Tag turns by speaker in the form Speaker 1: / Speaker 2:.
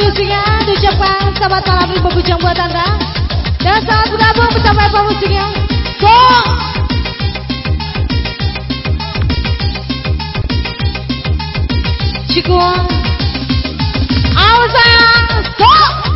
Speaker 1: musiknya Diucapkan selamat malam ribu bujang buat anda Dan selamat bergabung bersama apa musiknya Go! Cikuang Awas sayang Go!